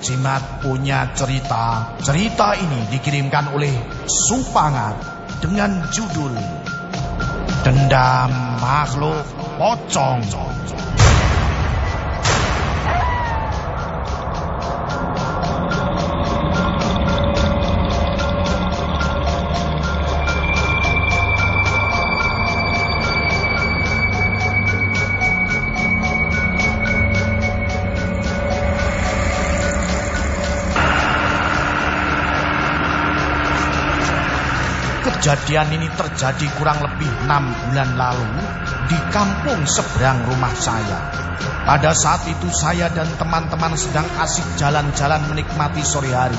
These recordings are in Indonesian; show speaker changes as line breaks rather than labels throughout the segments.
Cimat punya cerita. Cerita ini dikirimkan oleh Supangat dengan judul Dendam Makhluk Pocong. Kejadian ini terjadi kurang lebih enam bulan lalu di kampung seberang rumah saya. Pada saat itu saya dan teman-teman sedang asik jalan-jalan menikmati sore hari.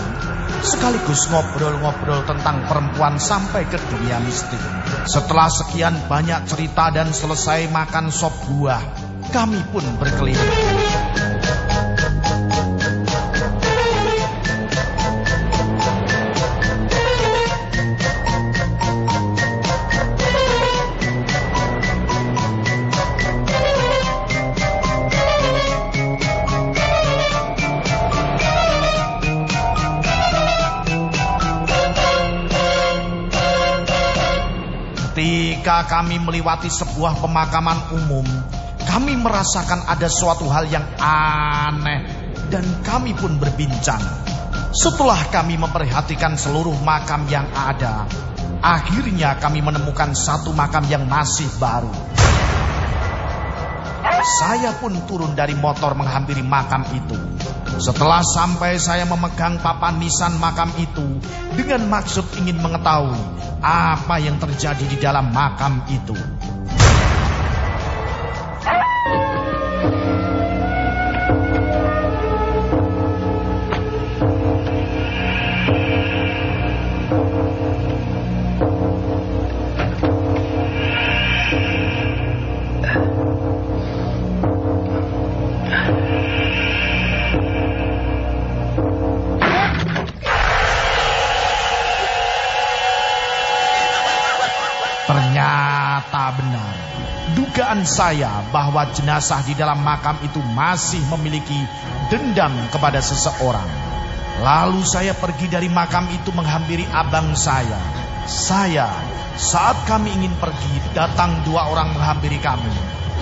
Sekaligus ngobrol-ngobrol tentang perempuan sampai ke dunia mistik. Setelah sekian banyak cerita dan selesai makan sop buah, kami pun berkeliling. Kami melewati sebuah pemakaman umum, kami merasakan ada suatu hal yang aneh dan kami pun berbincang. Setelah kami memperhatikan seluruh makam yang ada, akhirnya kami menemukan satu makam yang masih baru. Saya pun turun dari motor menghampiri makam itu. Setelah sampai saya memegang papan nisan makam itu dengan maksud ingin mengetahui apa yang terjadi di dalam makam itu. Dugaan saya bahwa jenazah di dalam makam itu masih memiliki dendam kepada seseorang. Lalu saya pergi dari makam itu menghampiri abang saya. Saya, saat kami ingin pergi, datang dua orang menghampiri kami.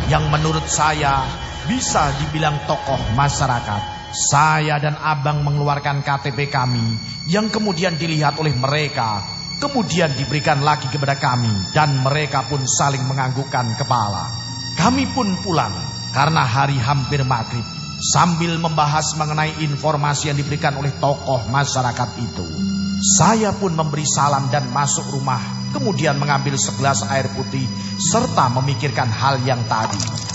Yang menurut saya bisa dibilang tokoh masyarakat. Saya dan abang mengeluarkan KTP kami yang kemudian dilihat oleh mereka kemudian diberikan lagi kepada kami dan mereka pun saling menganggukkan kepala. Kami pun pulang karena hari hampir maghrib sambil membahas mengenai informasi yang diberikan oleh tokoh masyarakat itu. Saya pun memberi salam dan masuk rumah, kemudian mengambil segelas air putih serta memikirkan hal yang tadi.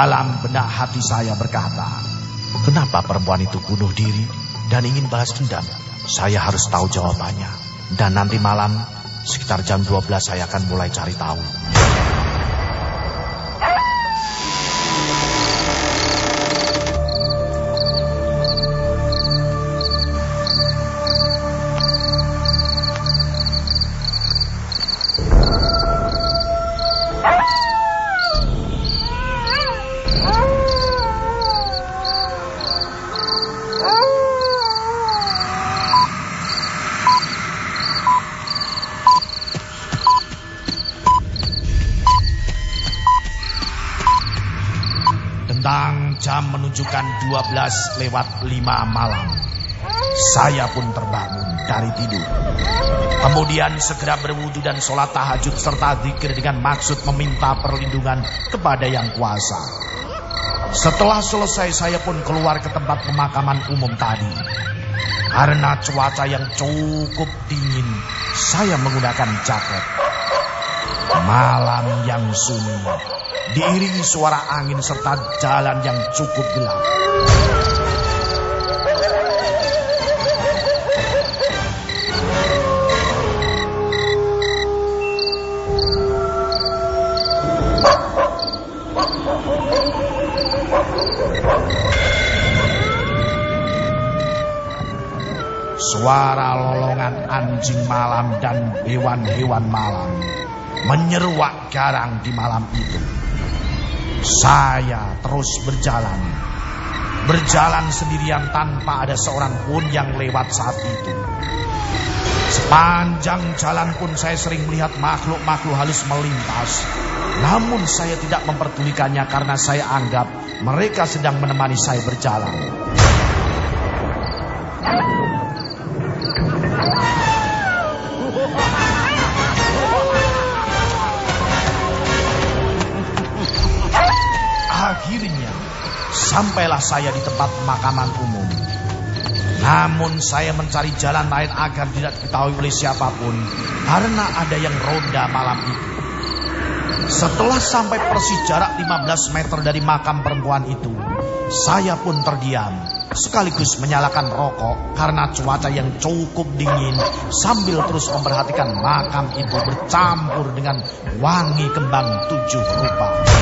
Dalam benak hati saya berkata, kenapa perempuan itu bunuh diri dan ingin balas dendam? Saya harus tahu jawabannya. Dan nanti malam sekitar jam 12 saya akan mulai cari tahu. Jam menunjukkan 12 lewat 5 malam. Saya pun terbangun dari tidur. Kemudian segera berwudu dan sholat tahajud serta zikir dengan maksud meminta perlindungan kepada yang kuasa. Setelah selesai saya pun keluar ke tempat pemakaman umum tadi. Karena cuaca yang cukup dingin, saya menggunakan jaket. Malam yang sunyi, diiringi suara angin serta jalan yang cukup gelap. Suara lolongan anjing malam dan hewan-hewan malam menyeruak garang di malam itu. Saya terus berjalan. Berjalan sendirian tanpa ada seorang pun yang lewat saat itu. Sepanjang jalan pun saya sering melihat makhluk-makhluk halus melintas. Namun saya tidak memperdulikannya karena saya anggap mereka sedang menemani saya berjalan. Sampailah saya di tempat pemakaman umum. Namun saya mencari jalan lain agar tidak diketahui oleh siapa pun karena ada yang ronda malam itu. Setelah sampai persis jarak 15 meter dari makam perempuan itu, saya pun terdiam sekaligus menyalakan rokok karena cuaca yang cukup dingin sambil terus memperhatikan makam itu bercampur dengan wangi kembang tujuh rupa.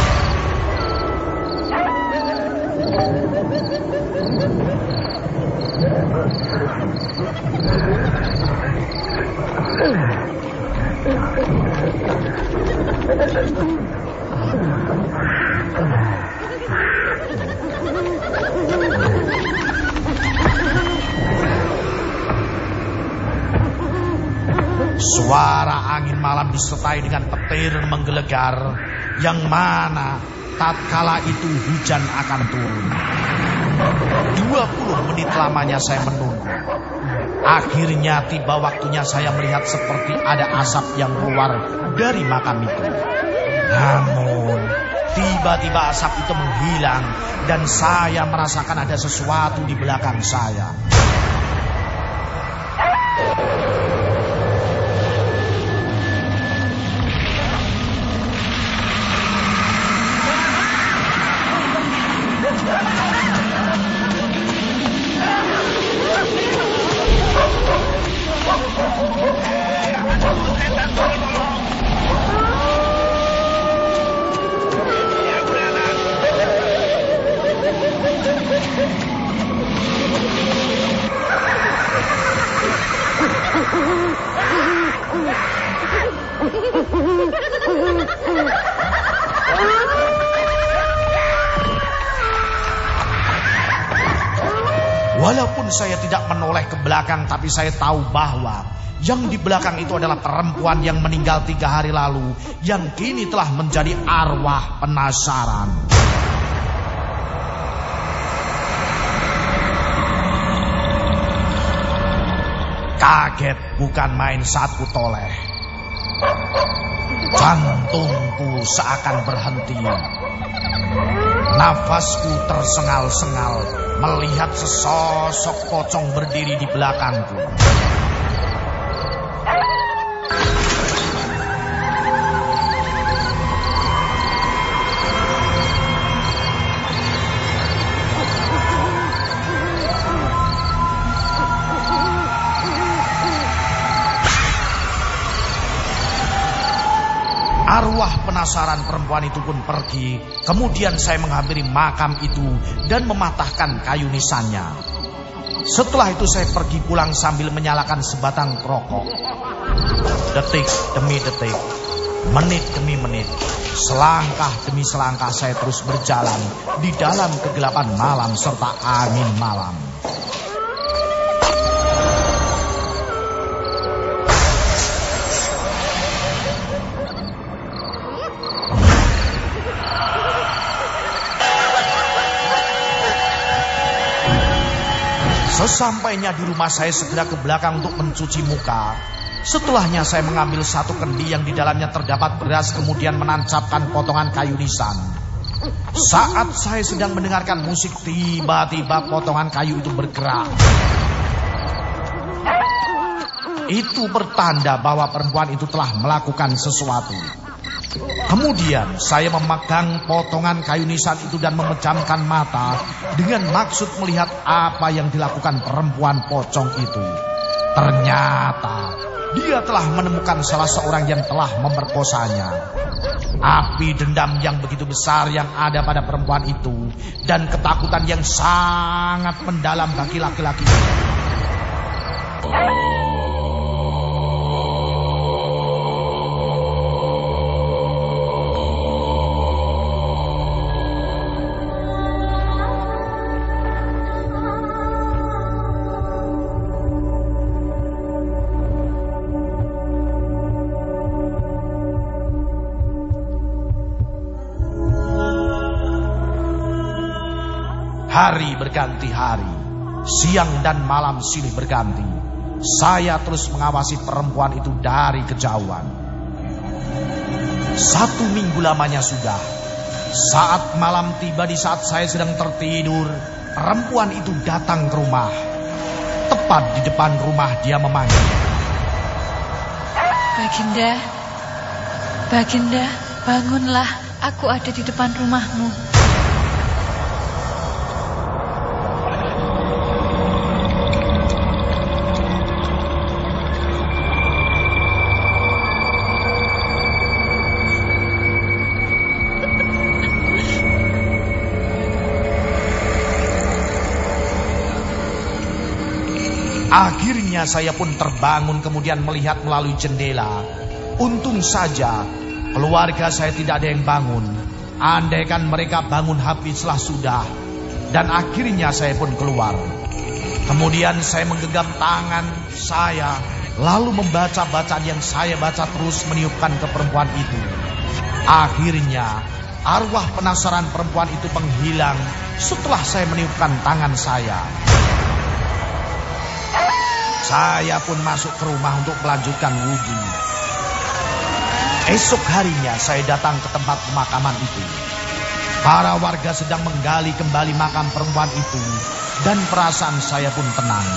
Suara angin malam disertai dengan petir menggelegar yang mana tatkala itu hujan akan turun. 20 menit lamanya saya menunggu. Akhirnya tiba waktunya saya melihat seperti ada asap yang keluar dari makam itu. Namun, tiba-tiba asap itu menghilang dan saya merasakan ada sesuatu di belakang saya. Saya tidak menoleh ke belakang, tapi saya tahu bahwa yang di belakang itu adalah perempuan yang meninggal tiga hari lalu, yang kini telah menjadi arwah penasaran. Kaget bukan main saat ku toleh. Jantungku seakan berhenti. Nafasku tersengal-sengal melihat sesosok pocong berdiri di belakangku. Penasaran perempuan itu pun pergi. Kemudian saya menghampiri makam itu dan mematahkan kayu nisannya. Setelah itu saya pergi pulang sambil menyalakan sebatang rokok. Detik demi detik, menit demi menit, selangkah demi selangkah saya terus berjalan di dalam kegelapan malam serta angin malam. Sesampainya di rumah saya segera ke belakang untuk mencuci muka. Setelahnya saya mengambil satu kendi yang di dalamnya terdapat beras kemudian menancapkan potongan kayu nisan. Saat saya sedang mendengarkan musik tiba-tiba potongan kayu itu bergerak. Itu bertanda bahwa perempuan itu telah melakukan sesuatu. Kemudian saya memegang potongan kayu nisan itu dan memejamkan mata dengan maksud melihat apa yang dilakukan perempuan pocong itu. Ternyata dia telah menemukan salah seorang yang telah memerkosanya. Api dendam yang begitu besar yang ada pada perempuan itu dan ketakutan yang sangat mendalam bagi laki-laki Hari berganti hari, siang dan malam silih berganti. Saya terus mengawasi perempuan itu dari kejauhan. Satu minggu lamanya sudah. Saat malam tiba di saat saya sedang tertidur, perempuan itu datang ke rumah. Tepat di depan rumah dia memanggil.
Baginda, Baginda, bangunlah. Aku ada di depan rumahmu.
Akhirnya saya pun terbangun kemudian melihat melalui jendela. Untung saja keluarga saya tidak ada yang bangun. Andaikan mereka bangun habislah sudah. Dan akhirnya saya pun keluar. Kemudian saya menggenggam tangan saya. Lalu membaca bacaan yang saya baca terus meniupkan ke perempuan itu. Akhirnya arwah penasaran perempuan itu menghilang setelah saya meniupkan tangan saya. Saya pun masuk ke rumah untuk melanjutkan wudhu. Esok harinya saya datang ke tempat pemakaman itu. Para warga sedang menggali kembali makam perempuan itu dan perasaan saya pun tenang.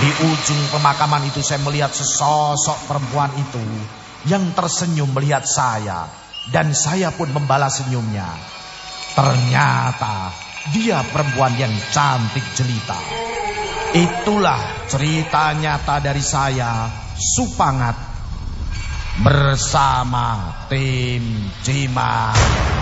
Di ujung pemakaman itu saya melihat sesosok perempuan itu yang tersenyum melihat saya dan saya pun membalas senyumnya. Ternyata dia perempuan yang cantik jelita. Itulah cerita nyata dari saya, Supangat, bersama tim Cimak.